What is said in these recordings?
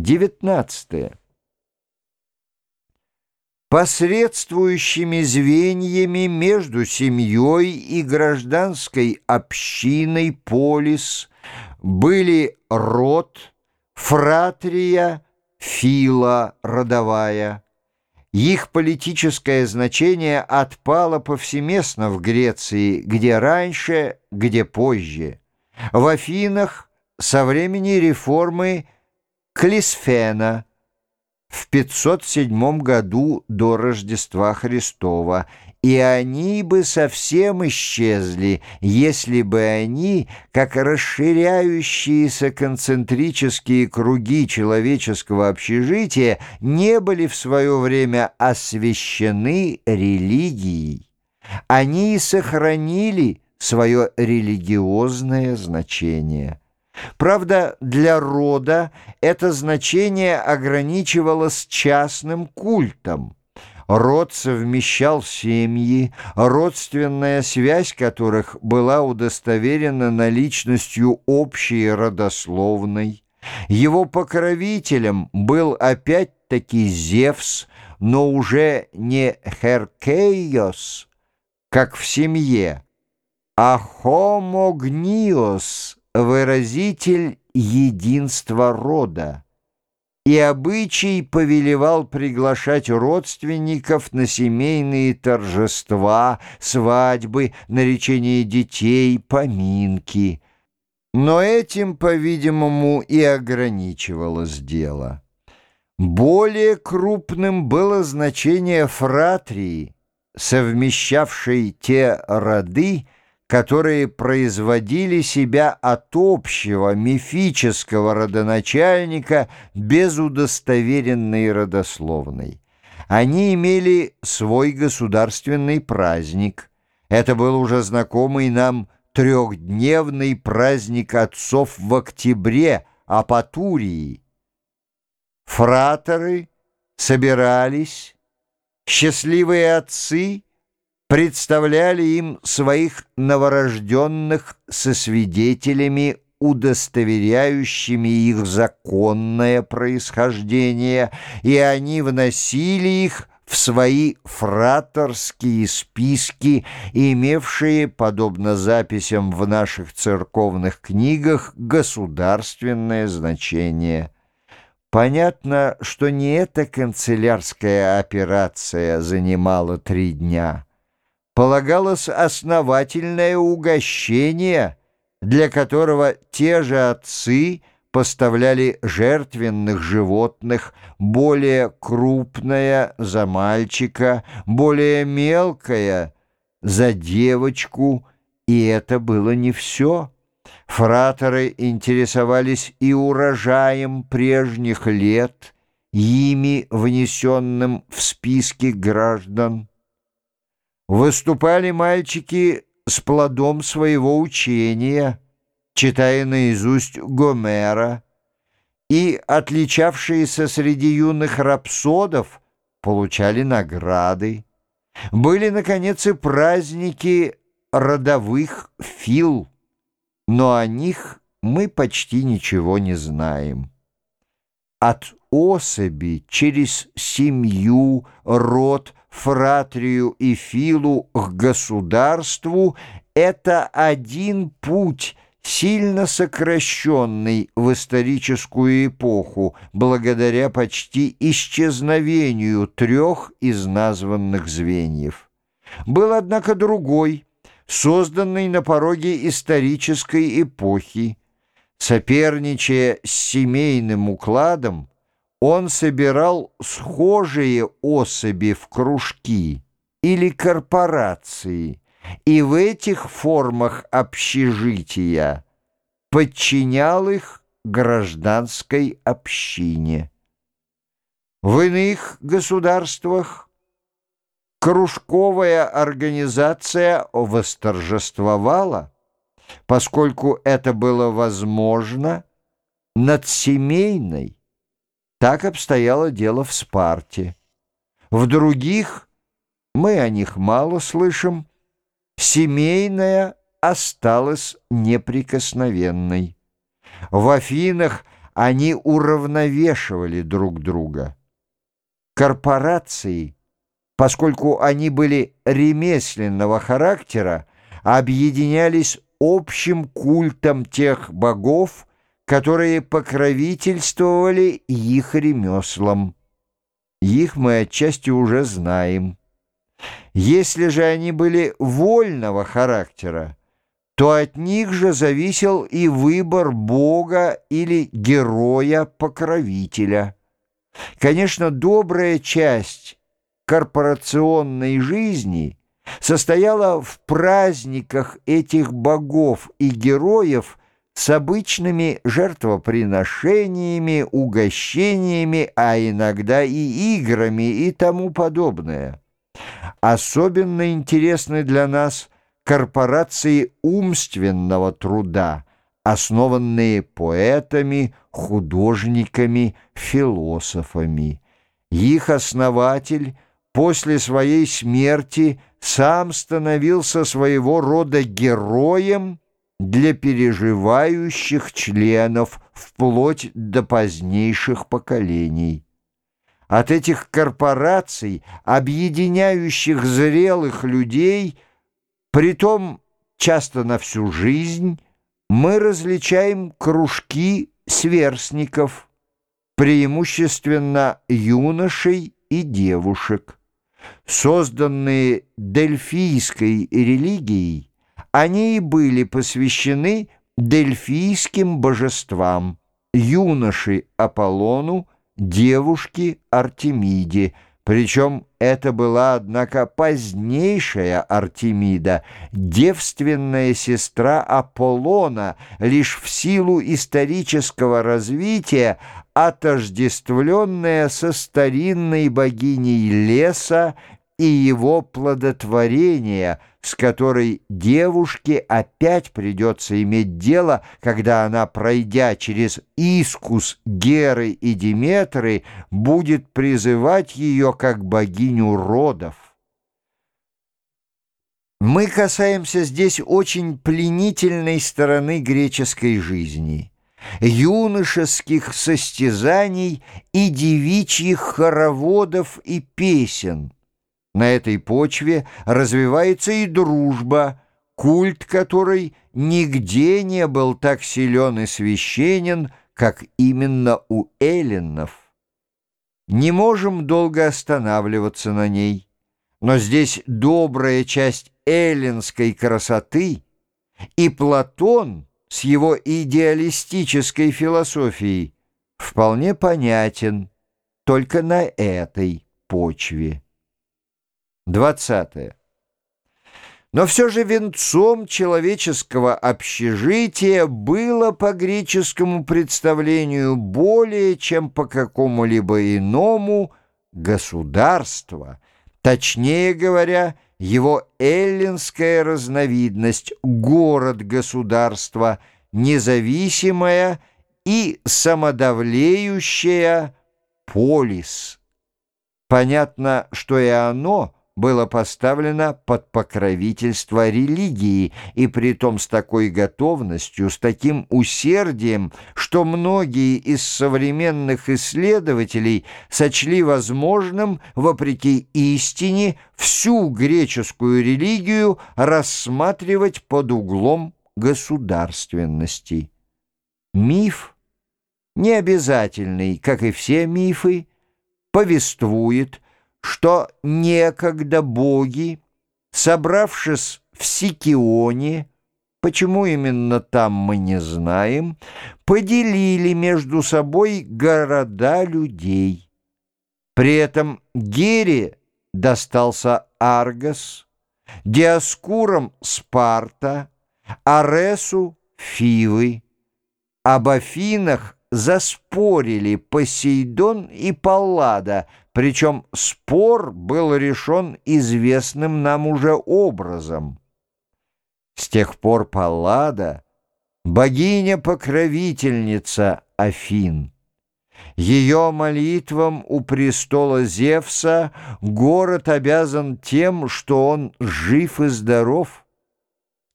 19. Посредствующими звеньями между семьей и гражданской общиной полис были род, фратрия, фила родовая. Их политическое значение отпало повсеместно в Греции, где раньше, где позже. В Афинах со времени реформы – Клисфена в 507 году до Рождества Христова, и они бы совсем исчезли, если бы они, как расширяющиеся концентрические круги человеческого общежития, не были в свое время освящены религией. Они сохранили свое религиозное значение. Правда, для рода это значение ограничивалось частным культом. Род совмещал семьи, родственная связь которых была удостоверена наличностью общей родословной. Его покровителем был опять-таки Зевс, но уже не Херкейос, как в семье, а Хомогниос, выразитель единства рода, и обычай повелевал приглашать родственников на семейные торжества, свадьбы, наречение детей, поминки. Но этим, по-видимому, и ограничивалось дело. Более крупным было значение фратрии, совмещавшей те роды, которые производили себя от общего мифического родоначальника без удостоверенной родословной. Они имели свой государственный праздник. Это был уже знакомый нам трехдневный праздник отцов в октябре, Апатурии. Фраторы собирались, счастливые отцы — представляли им своих новорожденных со свидетелями, удостоверяющими их законное происхождение, и они вносили их в свои фраторские списки, имевшие, подобно записям в наших церковных книгах, государственное значение. Понятно, что не эта канцелярская операция занимала три дня полагалось основательное угощение, для которого те же отцы поставляли жертвенных животных, более крупное за мальчика, более мелкое за девочку, и это было не все. Фраторы интересовались и урожаем прежних лет, ими внесенным в списки граждан. Выступали мальчики с плодом своего учения, читая наизусть Гомера, и отличавшиеся среди юных рапсодов получали награды. Были, наконец, и праздники родовых фил, но о них мы почти ничего не знаем. От особи через семью, род – фратрию и филу к государству — это один путь, сильно сокращенный в историческую эпоху, благодаря почти исчезновению трех из названных звеньев. Был, однако, другой, созданный на пороге исторической эпохи, соперничая с семейным укладом, он собирал схожие особи в кружки или корпорации, и в этих формах общежития подчинял их гражданской общине. В иных государствах кружковая организация восторжествовала, поскольку это было возможно над семейной, так обстояло дело в Спарте. В других, мы о них мало слышим, семейная осталась неприкосновенной. В Афинах они уравновешивали друг друга. Корпорации, поскольку они были ремесленного характера, объединялись общим культом тех богов, которые покровительствовали их ремеслам. Их мы отчасти уже знаем. Если же они были вольного характера, то от них же зависел и выбор Бога или героя-покровителя. Конечно, добрая часть корпорационной жизни состояла в праздниках этих богов и героев с обычными жертвоприношениями, угощениями, а иногда и играми и тому подобное. Особенно интересны для нас корпорации умственного труда, основанные поэтами, художниками, философами. Их основатель после своей смерти сам становился своего рода героем для переживающих членов вплоть до позднейших поколений. От этих корпораций, объединяющих зрелых людей, притом часто на всю жизнь, мы различаем кружки сверстников, преимущественно юношей и девушек. Созданные дельфийской религией, они и были посвящены дельфийским божествам, юноши Аполлону, девушке Артемиде, причем это была, однако, позднейшая Артемида, девственная сестра Аполлона, лишь в силу исторического развития, отождествленная со старинной богиней леса и его плодотворения, с которой девушке опять придется иметь дело, когда она, пройдя через искус Геры и Диметры, будет призывать ее как богиню родов. Мы касаемся здесь очень пленительной стороны греческой жизни, юношеских состязаний и девичьих хороводов и песен – на этой почве развивается и дружба, культ которой нигде не был так силен и священен, как именно у эллинов. Не можем долго останавливаться на ней, но здесь добрая часть эллинской красоты и Платон с его идеалистической философией вполне понятен только на этой почве. 20. Но все же венцом человеческого общежития было по греческому представлению более чем по какому-либо иному государство, точнее говоря, его эллинская разновидность, город-государство, независимая и самодавлеющая полис. Понятно, что и оно – было поставлено под покровительство религии, и притом с такой готовностью, с таким усердием, что многие из современных исследователей сочли возможным, вопреки истине, всю греческую религию рассматривать под углом государственности. Миф, необязательный, как и все мифы, повествует – что некогда боги, собравшись в Сикионе, почему именно там мы не знаем, поделили между собой города людей. При этом Гере достался Аргос, Диаскурам — Спарта, Аресу — Фивы, об Афинах заспорили Посейдон и Паллада, причем спор был решен известным нам уже образом. С тех пор Паллада — богиня-покровительница Афин. Ее молитвам у престола Зевса город обязан тем, что он жив и здоров.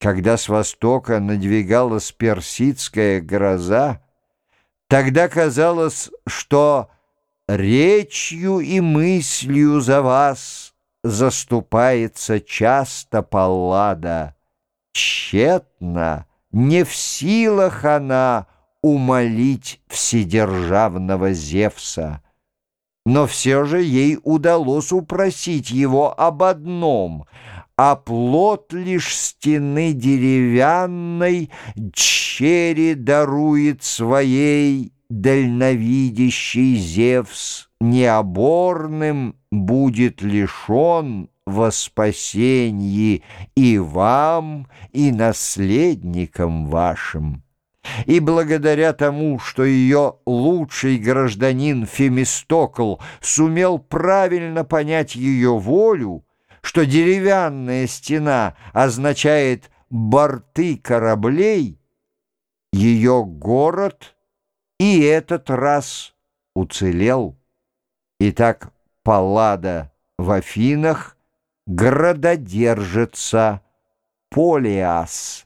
Когда с востока надвигалась персидская гроза, Тогда казалось, что речью и мыслью за вас заступается часто Паллада. Тщетно, не в силах она умолить вседержавного Зевса. Но все же ей удалось упросить его об одном — а плод лишь стены деревянной Чере дарует своей дальновидящий Зевс, Необорным будет лишен во спасенье и вам, и наследникам вашим. И благодаря тому, что ее лучший гражданин Фемистокл сумел правильно понять ее волю, что деревянная стена означает борты кораблей, ее город и этот раз уцелел. Итак, Паллада в Афинах градодержится Полиас.